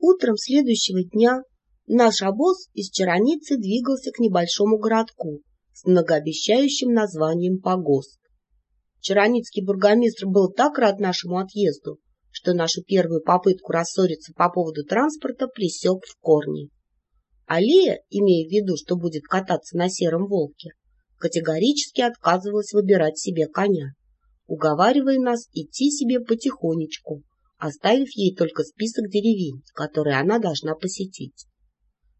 Утром следующего дня наш обоз из Чароницы двигался к небольшому городку с многообещающим названием Погост. Чароницкий бургомистр был так рад нашему отъезду, что нашу первую попытку рассориться по поводу транспорта пресек в корне. Алия, имея в виду, что будет кататься на сером волке, категорически отказывалась выбирать себе коня, уговаривая нас идти себе потихонечку, оставив ей только список деревень, которые она должна посетить.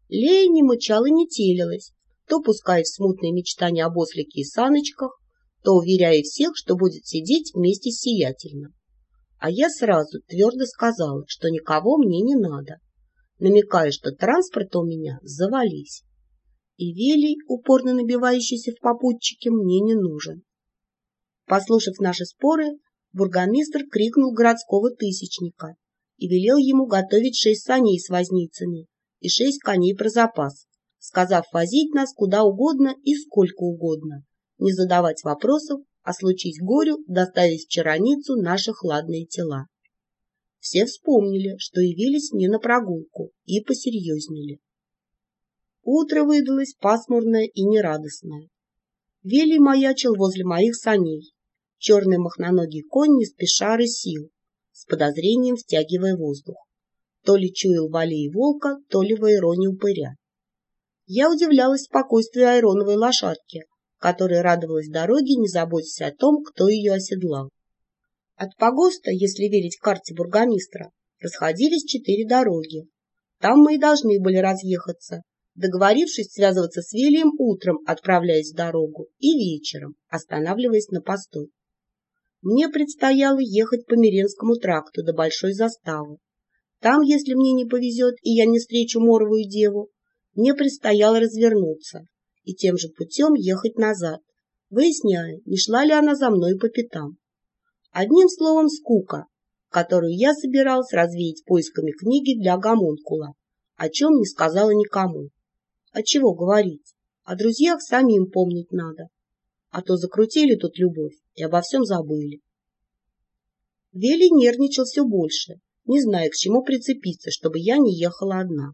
Лея не мычала и не телилась, то пуская в смутные мечтания об ослике и саночках, то уверяя всех, что будет сидеть вместе с сиятельным. А я сразу твердо сказала, что никого мне не надо, намекая, что транспорт у меня завались. И Велий, упорно набивающийся в попутчике, мне не нужен. Послушав наши споры, бургомистр крикнул городского тысячника и велел ему готовить шесть саней с возницами и шесть коней про запас, сказав возить нас куда угодно и сколько угодно, не задавать вопросов, а случись горю доставить в чароницу наши хладные тела. Все вспомнили, что явились не на прогулку, и посерьезнели. Утро выдалось пасмурное и нерадостное. Велий маячил возле моих саней. Черный махноногий конь не спеша рысил, с подозрением втягивая воздух. То ли чуял в аллее волка, то ли в аэроне упыря. Я удивлялась спокойствию аэроновой лошадки, которая радовалась дороге, не заботясь о том, кто ее оседлал. От погоста, если верить карте бургомистра, расходились четыре дороги. Там мы и должны были разъехаться, договорившись связываться с Вилием утром, отправляясь в дорогу, и вечером, останавливаясь на постой. Мне предстояло ехать по Миренскому тракту до Большой заставы. Там, если мне не повезет, и я не встречу моровую деву, мне предстояло развернуться и тем же путем ехать назад, выясняя, не шла ли она за мной по пятам. Одним словом, скука, которую я собиралась развеять поисками книги для гомункула, о чем не сказала никому. А чего говорить? О друзьях самим помнить надо. А то закрутили тут любовь и обо всем забыли. Вели нервничал все больше, не зная, к чему прицепиться, чтобы я не ехала одна.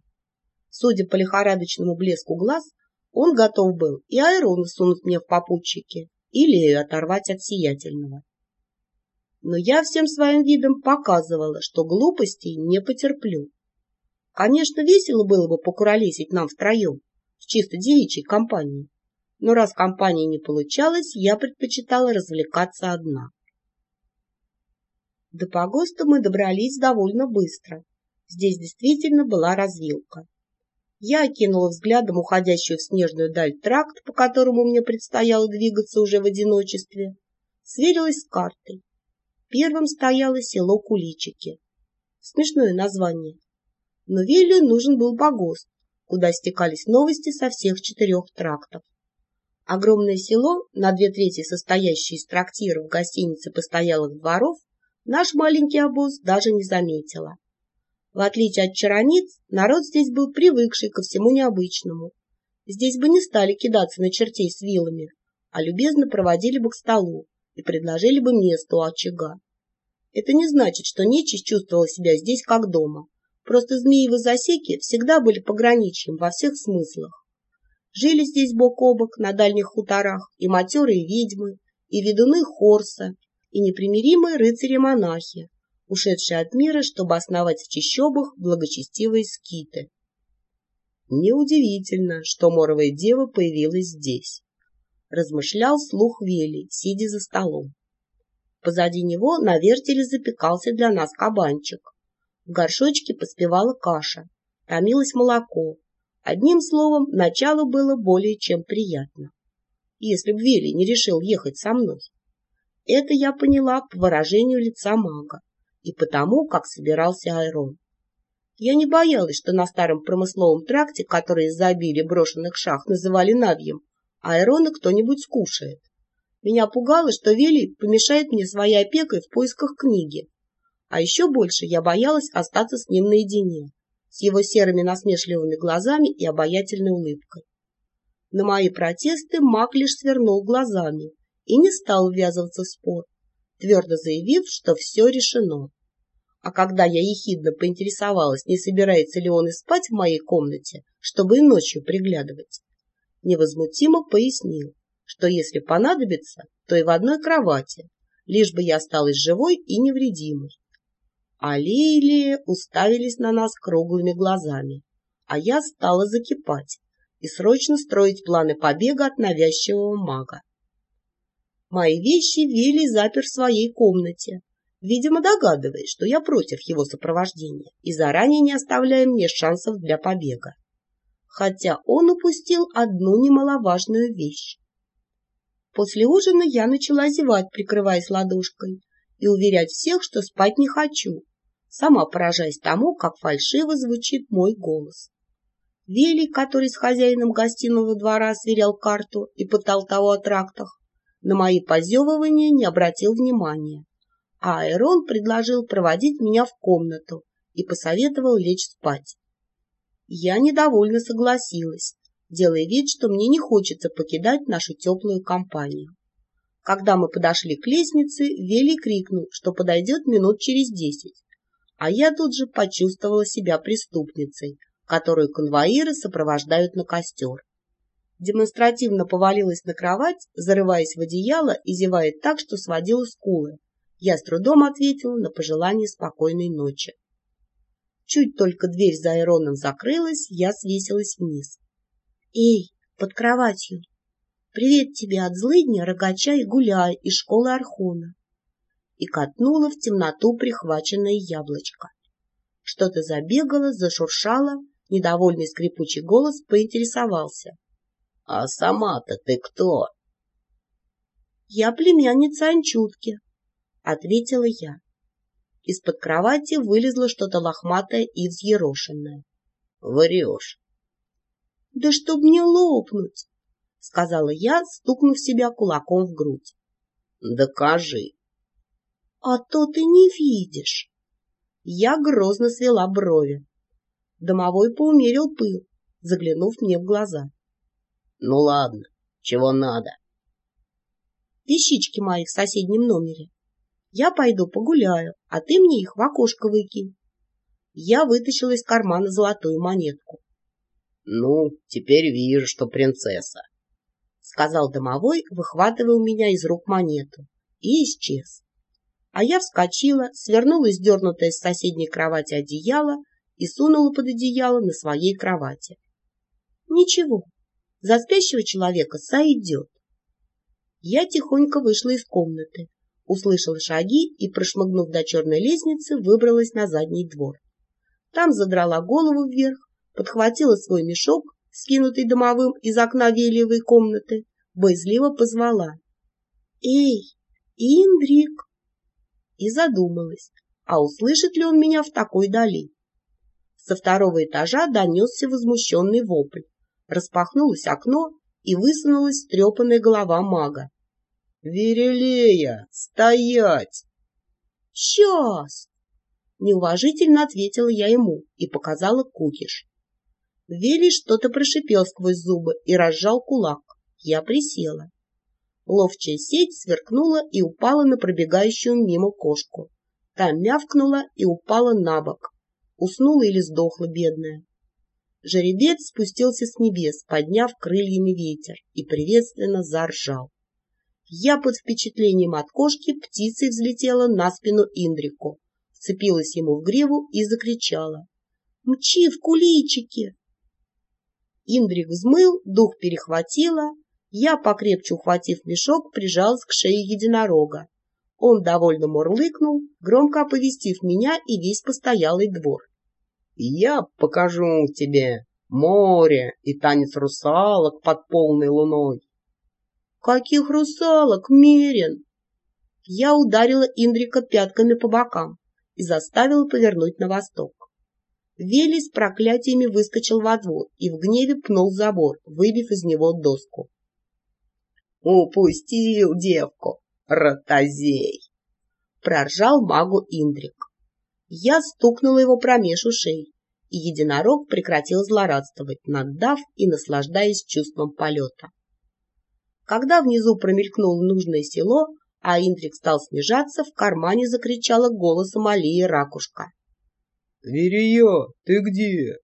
Судя по лихорадочному блеску глаз, он готов был и Айрона сунуть мне в попутчики, и Лею оторвать от сиятельного но я всем своим видом показывала, что глупостей не потерплю. Конечно, весело было бы покуролесить нам втроем, в чисто девичьей компании, но раз компания не получалась, я предпочитала развлекаться одна. До погоста мы добрались довольно быстро. Здесь действительно была развилка. Я окинула взглядом уходящую в снежную даль тракт, по которому мне предстояло двигаться уже в одиночестве, сверилась с картой Первым стояло село Куличики. Смешное название. Но Виллю нужен был погост, куда стекались новости со всех четырех трактов. Огромное село, на две трети состоящее из трактиров, гостиниц и постоялых дворов, наш маленький обоз даже не заметила. В отличие от чарониц, народ здесь был привыкший ко всему необычному. Здесь бы не стали кидаться на чертей с вилами, а любезно проводили бы к столу, и предложили бы место у очага. Это не значит, что нечисть чувствовала себя здесь как дома. Просто змеевы засеки всегда были пограничьем во всех смыслах. Жили здесь бок о бок на дальних хуторах и матерые ведьмы, и ведуны Хорса, и непримиримые рыцари-монахи, ушедшие от мира, чтобы основать в чащобах благочестивые скиты. Неудивительно, что моровая дева появилась здесь размышлял слух Вели, сидя за столом. Позади него на вертеле запекался для нас кабанчик. В горшочке поспевала каша, томилось молоко. Одним словом, начало было более чем приятно. Если б Вели не решил ехать со мной. Это я поняла по выражению лица мага и потому, как собирался Айрон. Я не боялась, что на старом промысловом тракте, который из-за обилия брошенных шах называли Навьем, Айрона кто-нибудь скушает. Меня пугало, что Вели помешает мне своей опекой в поисках книги. А еще больше я боялась остаться с ним наедине, с его серыми насмешливыми глазами и обаятельной улыбкой. На мои протесты маг лишь свернул глазами и не стал ввязываться в спор, твердо заявив, что все решено. А когда я ехидно поинтересовалась, не собирается ли он и спать в моей комнате, чтобы и ночью приглядывать, невозмутимо пояснил, что если понадобится, то и в одной кровати, лишь бы я осталась живой и невредимой. А Лили уставились на нас круглыми глазами, а я стала закипать и срочно строить планы побега от навязчивого мага. Мои вещи Вилли запер в своей комнате, видимо, догадываясь, что я против его сопровождения и заранее не оставляя мне шансов для побега. Хотя он упустил одну немаловажную вещь. После ужина я начала зевать, прикрываясь ладошкой, и уверять всех, что спать не хочу, сама поражаясь тому, как фальшиво звучит мой голос. Велий, который с хозяином гостиного двора сверял карту и пытал того о трактах, на мои позевывания не обратил внимания, а Айрон предложил проводить меня в комнату и посоветовал лечь спать. Я недовольно согласилась, делая вид, что мне не хочется покидать нашу теплую компанию. Когда мы подошли к лестнице, Вели крикнул, что подойдет минут через десять, а я тут же почувствовала себя преступницей, которую конвоиры сопровождают на костер. Демонстративно повалилась на кровать, зарываясь в одеяло и зевая так, что сводила скулы. Я с трудом ответила на пожелание спокойной ночи. Чуть только дверь за Айроном закрылась, я свесилась вниз. «Эй, под кроватью! Привет тебе от злыдня, рогача и гуляя из школы Архона!» И катнула в темноту прихваченное яблочко. Что-то забегало, зашуршало, Недовольный скрипучий голос поинтересовался. — А сама-то ты кто? — Я племянница Анчутки, — ответила я. Из-под кровати вылезло что-то лохматое и взъерошенное. — Врешь. — Да чтоб не лопнуть, — сказала я, стукнув себя кулаком в грудь. — Докажи. — А то ты не видишь. Я грозно свела брови. Домовой поумерил пыл, заглянув мне в глаза. — Ну ладно, чего надо? — Вещички мои в соседнем номере. Я пойду погуляю, а ты мне их в окошко выкинь. Я вытащила из кармана золотую монетку. — Ну, теперь вижу, что принцесса, — сказал домовой, выхватывая у меня из рук монету, и исчез. А я вскочила, свернула сдернутое с соседней кровати одеяло и сунула под одеяло на своей кровати. Ничего, за спящего человека сойдет. Я тихонько вышла из комнаты, услышала шаги и, прошмыгнув до черной лестницы, выбралась на задний двор. Там задрала голову вверх, подхватила свой мешок, скинутый домовым из окна велиевой комнаты, боязливо позвала. «Эй, Индрик!» И задумалась, а услышит ли он меня в такой дали. Со второго этажа донесся возмущенный вопль. Распахнулось окно, и высунулась стрепанная голова мага. — Верелея, стоять! — Сейчас! Неуважительно ответила я ему и показала кукиш. Вели что-то прошипел сквозь зубы и разжал кулак. Я присела. Ловчая сеть сверкнула и упала на пробегающую мимо кошку. Та мявкнула и упала на бок, Уснула или сдохла бедная. Жеребец спустился с небес, подняв крыльями ветер, и приветственно заржал. Я под впечатлением от кошки птицей взлетела на спину Индрику, вцепилась ему в гриву и закричала. «Мчи в куличики!» Индрик взмыл, дух перехватила, я, покрепче ухватив мешок, прижалась к шее единорога. Он довольно мурлыкнул, громко оповестив меня и весь постоялый двор. «Я покажу тебе море и танец русалок под полной луной». «Каких русалок, Мерин?» Я ударила Индрика пятками по бокам и заставила повернуть на восток. Вели с проклятиями выскочил во двор и в гневе пнул забор, выбив из него доску. «Упустил девку!» ротозей! — проржал магу Индрик. Я стукнула его промеж ушей, и единорог прекратил злорадствовать, наддав и наслаждаясь чувством полета. Когда внизу промелькнуло нужное село, а Индрик стал снижаться, в кармане закричала голосом Алия Ракушка. «Зверье, ты где?